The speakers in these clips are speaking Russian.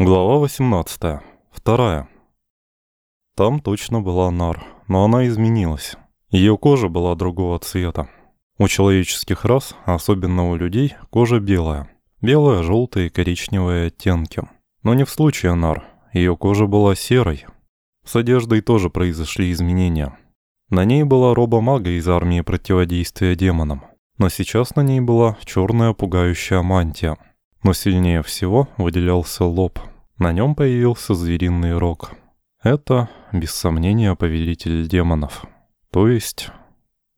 Глава 18. Вторая. Там точно была нар, но она изменилась. Ее кожа была другого цвета. У человеческих рас, особенно у людей, кожа белая. Белая, желтая и коричневые оттенки. Но не в случае нар. Ее кожа была серой. С одеждой тоже произошли изменения. На ней была роба мага из армии противодействия демонам. Но сейчас на ней была черная пугающая мантия – но сильнее всего выделялся лоб. На нем появился звериный рог. Это, без сомнения, повелитель демонов. То есть...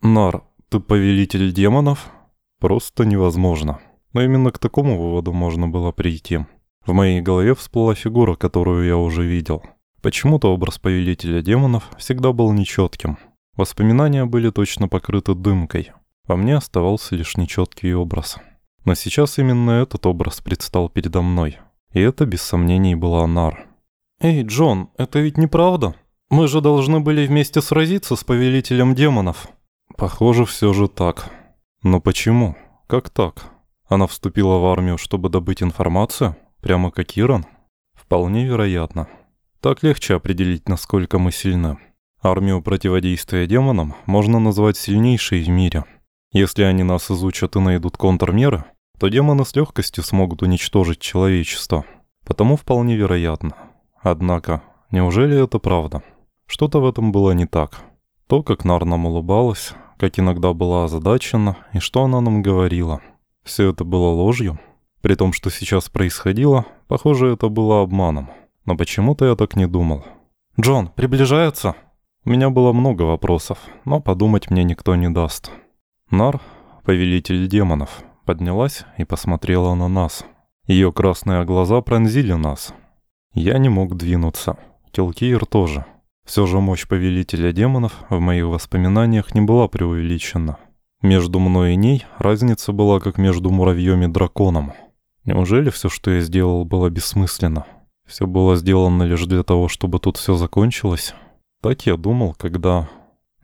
Нар, ты повелитель демонов? Просто невозможно. Но именно к такому выводу можно было прийти. В моей голове всплыла фигура, которую я уже видел. Почему-то образ повелителя демонов всегда был нечетким. Воспоминания были точно покрыты дымкой. Во мне оставался лишь нечеткий образ. Но сейчас именно этот образ предстал передо мной. И это, без сомнений, была Нар. «Эй, Джон, это ведь неправда? Мы же должны были вместе сразиться с повелителем демонов». «Похоже, все же так. Но почему? Как так? Она вступила в армию, чтобы добыть информацию? Прямо как Иран?» «Вполне вероятно. Так легче определить, насколько мы сильны. Армию противодействия демонам можно назвать сильнейшей в мире». Если они нас изучат и найдут контрмеры, то демоны с легкостью смогут уничтожить человечество. Потому вполне вероятно. Однако, неужели это правда? Что-то в этом было не так. То, как Нар нам улыбалась, как иногда была озадачена, и что она нам говорила. Все это было ложью. При том, что сейчас происходило, похоже, это было обманом. Но почему-то я так не думал. «Джон, приближается?» У меня было много вопросов, но подумать мне никто не даст. Нар, повелитель демонов, поднялась и посмотрела на нас. Ее красные глаза пронзили нас. Я не мог двинуться. Телкиер тоже. Все же мощь повелителя демонов в моих воспоминаниях не была преувеличена. Между мной и ней разница была как между муравьем и драконом. Неужели все, что я сделал, было бессмысленно? Все было сделано лишь для того, чтобы тут все закончилось? Так я думал, когда...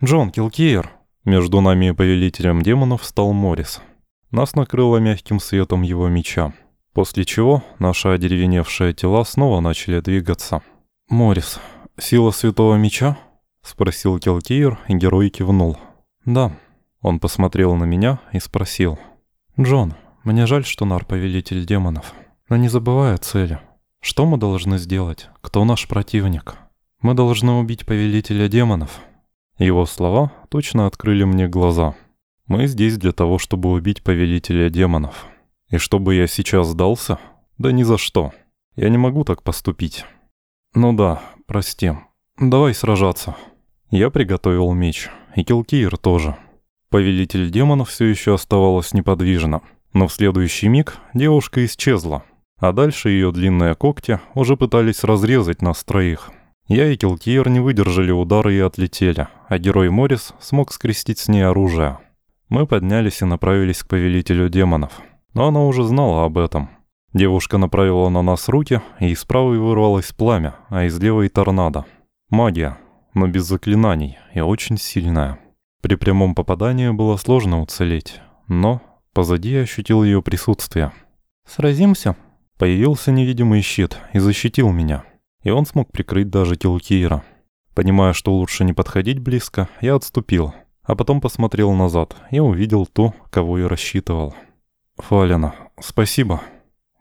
«Джон Килкиер!» Между нами и повелителем демонов стал Морис. Нас накрыло мягким светом его меча, после чего наши одеревеневшие тела снова начали двигаться. «Морис, сила святого меча?» — спросил Келкиер, и герой кивнул. «Да». Он посмотрел на меня и спросил. «Джон, мне жаль, что Нар повелитель демонов, но не забывай о цели. Что мы должны сделать? Кто наш противник? Мы должны убить повелителя демонов». Его слова точно открыли мне глаза. Мы здесь для того, чтобы убить повелителя демонов. И чтобы я сейчас сдался? Да ни за что. Я не могу так поступить. Ну да, прости. Давай сражаться. Я приготовил меч. И Килкиер тоже. Повелитель демонов все еще оставалась неподвижна. Но в следующий миг девушка исчезла. А дальше ее длинные когти уже пытались разрезать нас троих. Я и Килкиер не выдержали удара и отлетели, а герой Морис смог скрестить с ней оружие. Мы поднялись и направились к повелителю демонов. Но она уже знала об этом. Девушка направила на нас руки, и из правой вырвалось пламя, а из левой торнадо. Магия, но без заклинаний и очень сильная. При прямом попадании было сложно уцелеть, но позади я ощутил ее присутствие. «Сразимся?» Появился невидимый щит и защитил меня и он смог прикрыть даже Килкиера. Понимая, что лучше не подходить близко, я отступил, а потом посмотрел назад и увидел ту, кого я рассчитывал. «Фалина, спасибо».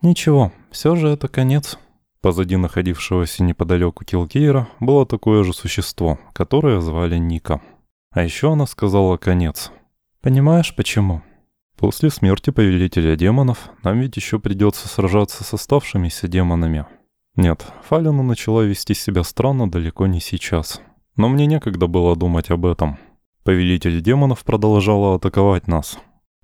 «Ничего, все же это конец». Позади находившегося неподалеку Килкиера было такое же существо, которое звали Ника. А еще она сказала «конец». «Понимаешь, почему?» После смерти Повелителя Демонов нам ведь еще придется сражаться с оставшимися демонами. Нет, Фалина начала вести себя странно далеко не сейчас. Но мне некогда было думать об этом. Повелитель демонов продолжала атаковать нас.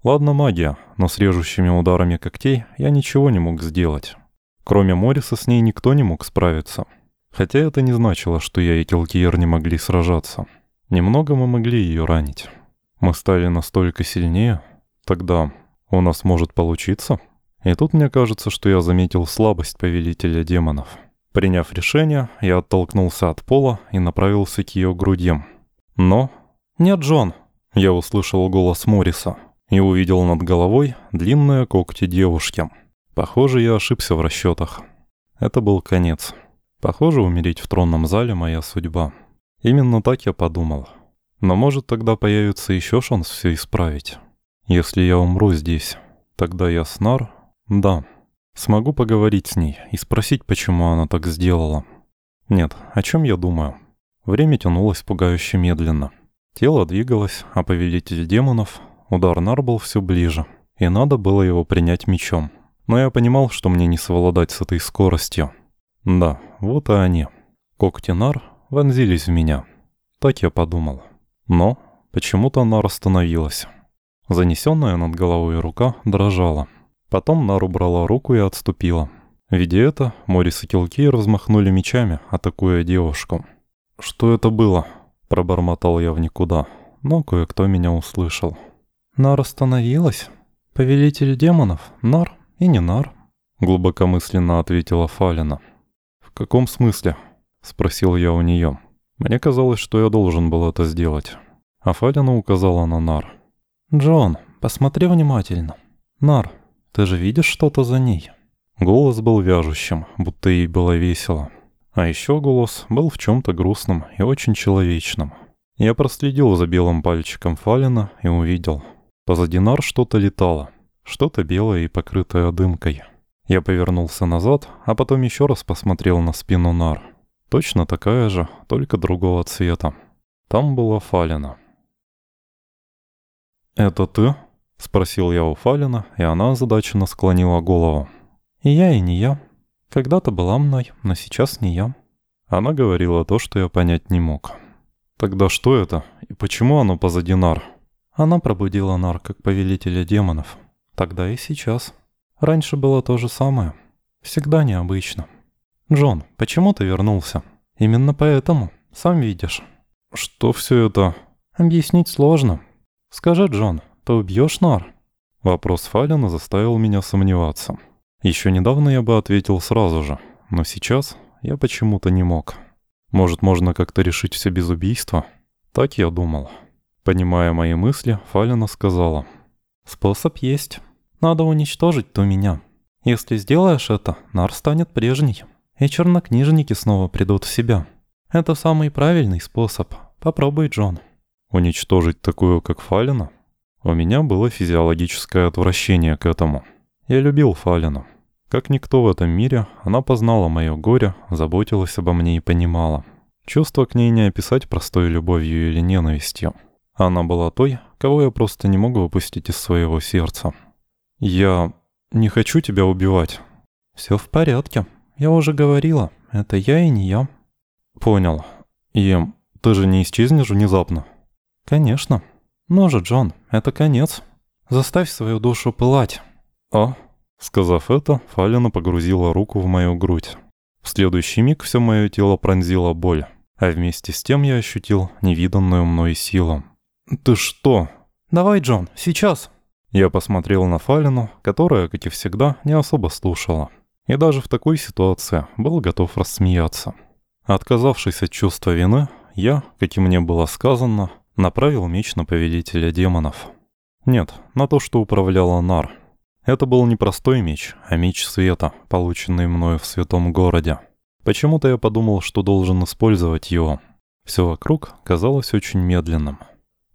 Ладно магия, но с режущими ударами когтей я ничего не мог сделать. Кроме Мориса с ней никто не мог справиться. Хотя это не значило, что я и Келкиер не могли сражаться. Немного мы могли ее ранить. Мы стали настолько сильнее. Тогда у нас может получиться? И тут мне кажется, что я заметил слабость повелителя демонов. Приняв решение, я оттолкнулся от пола и направился к ее грудям. Но... «Нет, Джон!» Я услышал голос Морриса и увидел над головой длинные когти девушки. Похоже, я ошибся в расчетах. Это был конец. Похоже, умереть в тронном зале моя судьба. Именно так я подумал. Но может тогда появится еще шанс все исправить. Если я умру здесь, тогда я снар? Да. Смогу поговорить с ней и спросить, почему она так сделала. Нет, о чем я думаю? Время тянулось пугающе медленно. Тело двигалось, а повелитель демонов, удар нар был все ближе, и надо было его принять мечом. Но я понимал, что мне не совладать с этой скоростью. Да, вот и они. Когти нар вонзились в меня. Так я подумал. Но почему-то нар остановилась. Занесенная над головой рука дрожала. Потом нар убрала руку и отступила. Видя это, Морис и Килкей размахнули мечами, атакуя девушку. «Что это было?» – пробормотал я в никуда, но кое-кто меня услышал. «Нар остановилась? Повелитель демонов? Нар и не Нар?» – глубокомысленно ответила Фалина. «В каком смысле?» – спросил я у нее. Мне казалось, что я должен был это сделать. А Фалина указала на Нар. «Джон, посмотри внимательно. Нар, ты же видишь что-то за ней?» Голос был вяжущим, будто ей было весело. А еще голос был в чем-то грустном и очень человечном. Я проследил за белым пальчиком Фалина и увидел. Позади нар что-то летало. Что-то белое и покрытое дымкой. Я повернулся назад, а потом еще раз посмотрел на спину нар. Точно такая же, только другого цвета. Там была Фалина. «Это ты?» — спросил я у Фалина, и она озадаченно склонила голову. «И я, и не я», когда-то была мной, но сейчас не я. Она говорила то, что я понять не мог. Тогда что это? И почему оно позади нар? Она пробудила нар как повелителя демонов. Тогда и сейчас. Раньше было то же самое. Всегда необычно. Джон, почему ты вернулся? Именно поэтому. Сам видишь. Что все это? Объяснить сложно. Скажи, Джон, ты убьешь нар? Вопрос Фалина заставил меня сомневаться. Еще недавно я бы ответил сразу же, но сейчас я почему-то не мог. Может, можно как-то решить все без убийства? Так я думал. Понимая мои мысли, Фалина сказала. «Способ есть. Надо уничтожить ту меня. Если сделаешь это, Нар станет прежней, и чернокнижники снова придут в себя. Это самый правильный способ. Попробуй, Джон». «Уничтожить такую, как Фалина?» У меня было физиологическое отвращение к этому. Я любил Фалину. Как никто в этом мире, она познала мое горе, заботилась обо мне и понимала. Чувство к ней не описать простой любовью или ненавистью. Она была той, кого я просто не мог выпустить из своего сердца. «Я не хочу тебя убивать». «Все в порядке. Я уже говорила. Это я и не я». «Понял. И ты же не исчезнешь внезапно?» «Конечно. Ну же, Джон, это конец. Заставь свою душу пылать». «А?» Сказав это, Фалина погрузила руку в мою грудь. В следующий миг все мое тело пронзило боль, а вместе с тем я ощутил невиданную мной силу. «Ты что?» «Давай, Джон, сейчас!» Я посмотрел на Фалину, которая, как и всегда, не особо слушала. И даже в такой ситуации был готов рассмеяться. Отказавшись от чувства вины, я, как и мне было сказано, направил меч на повелителя демонов. Нет, на то, что управляла Нар — это был не простой меч, а меч света, полученный мною в святом городе. Почему-то я подумал, что должен использовать его. Все вокруг казалось очень медленным.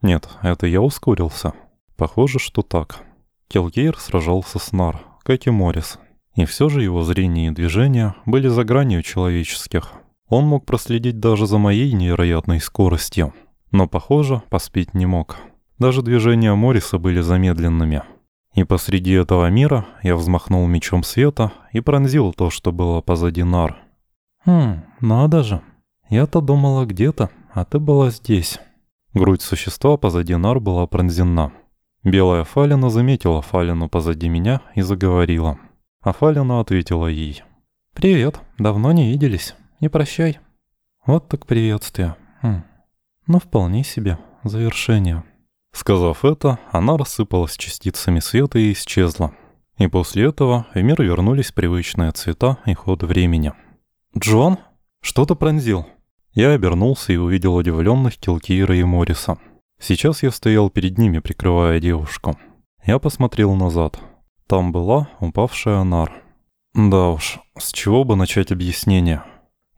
Нет, это я ускорился. Похоже, что так. Келгейр сражался с Нар, как и Морис. И все же его зрение и движения были за гранью человеческих. Он мог проследить даже за моей невероятной скоростью. Но, похоже, поспеть не мог. Даже движения Мориса были замедленными — и посреди этого мира я взмахнул мечом света и пронзил то, что было позади нар. «Хм, надо же. Я-то думала где-то, а ты была здесь». Грудь существа позади нар была пронзена. Белая Фалина заметила Фалину позади меня и заговорила. А Фалина ответила ей. «Привет, давно не виделись. Не прощай». Вот так приветствие. Хм. Ну, вполне себе. Завершение. Сказав это, она рассыпалась частицами света и исчезла. И после этого в мир вернулись привычные цвета и ход времени. «Джон? Что-то пронзил?» Я обернулся и увидел удивленных Килкира и Морриса. Сейчас я стоял перед ними, прикрывая девушку. Я посмотрел назад. Там была упавшая нар. Да уж, с чего бы начать объяснение?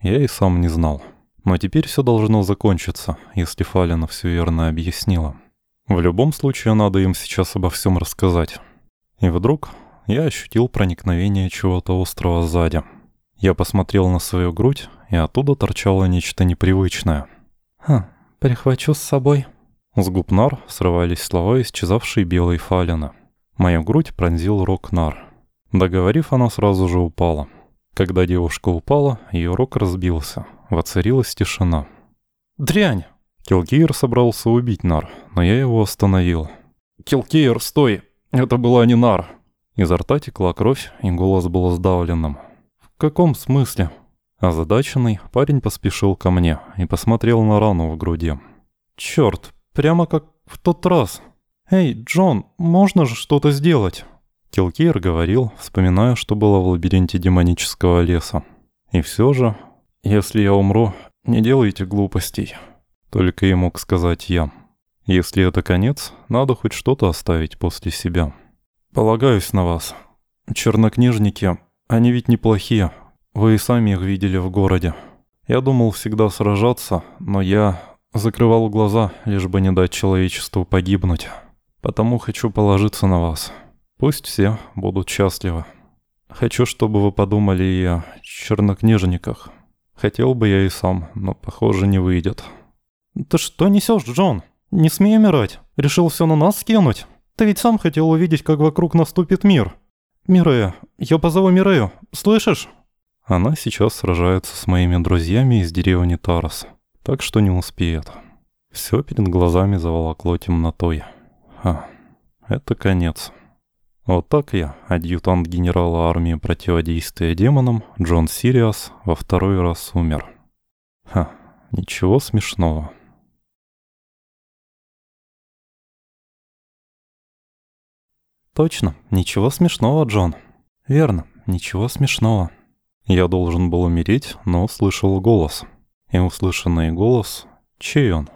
Я и сам не знал. Но теперь все должно закончиться, если Фалина все верно объяснила. В любом случае, надо им сейчас обо всем рассказать. И вдруг я ощутил проникновение чего-то острого сзади. Я посмотрел на свою грудь, и оттуда торчало нечто непривычное. «Хм, прихвачу с собой». С губ нар срывались слова исчезавшей белой фалины. Мою грудь пронзил рок нар. Договорив, она сразу же упала. Когда девушка упала, ее рог разбился. Воцарилась тишина. «Дрянь!» Килкейр собрался убить нар, но я его остановил. «Килкейр, стой! Это была не нар!» Изо рта текла кровь, и голос был сдавленным. «В каком смысле?» Озадаченный, парень поспешил ко мне и посмотрел на рану в груди. «Чёрт, прямо как в тот раз. Эй, Джон, можно же что-то сделать?» Килкейр говорил, вспоминая, что было в лабиринте демонического леса. «И все же, если я умру, не делайте глупостей». Только и мог сказать я. «Если это конец, надо хоть что-то оставить после себя». «Полагаюсь на вас. Чернокнижники, они ведь неплохие. Вы и сами их видели в городе. Я думал всегда сражаться, но я закрывал глаза, лишь бы не дать человечеству погибнуть. Потому хочу положиться на вас. Пусть все будут счастливы. Хочу, чтобы вы подумали и о чернокнижниках. Хотел бы я и сам, но, похоже, не выйдет». «Ты что несешь, Джон? Не смей умирать. Решил все на нас скинуть?» Ты ведь сам хотел увидеть, как вокруг наступит мир. Мирея, я позову Мирею, слышишь?» Она сейчас сражается с моими друзьями из деревни Тарас, так что не успеет. Все перед глазами заволокло темнотой. А, это конец. Вот так я, адъютант генерала армии противодействия демонам, Джон Сириас, во второй раз умер. Ха, ничего смешного. Точно, ничего смешного, Джон. Верно, ничего смешного. Я должен был умереть, но услышал голос. И услышанный голос... Чей он?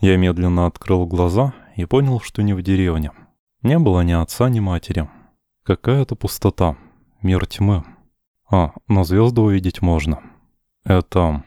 Я медленно открыл глаза и понял, что не в деревне. Не было ни отца, ни матери. Какая-то пустота. Мир тьмы. А, но звезды увидеть можно. Это...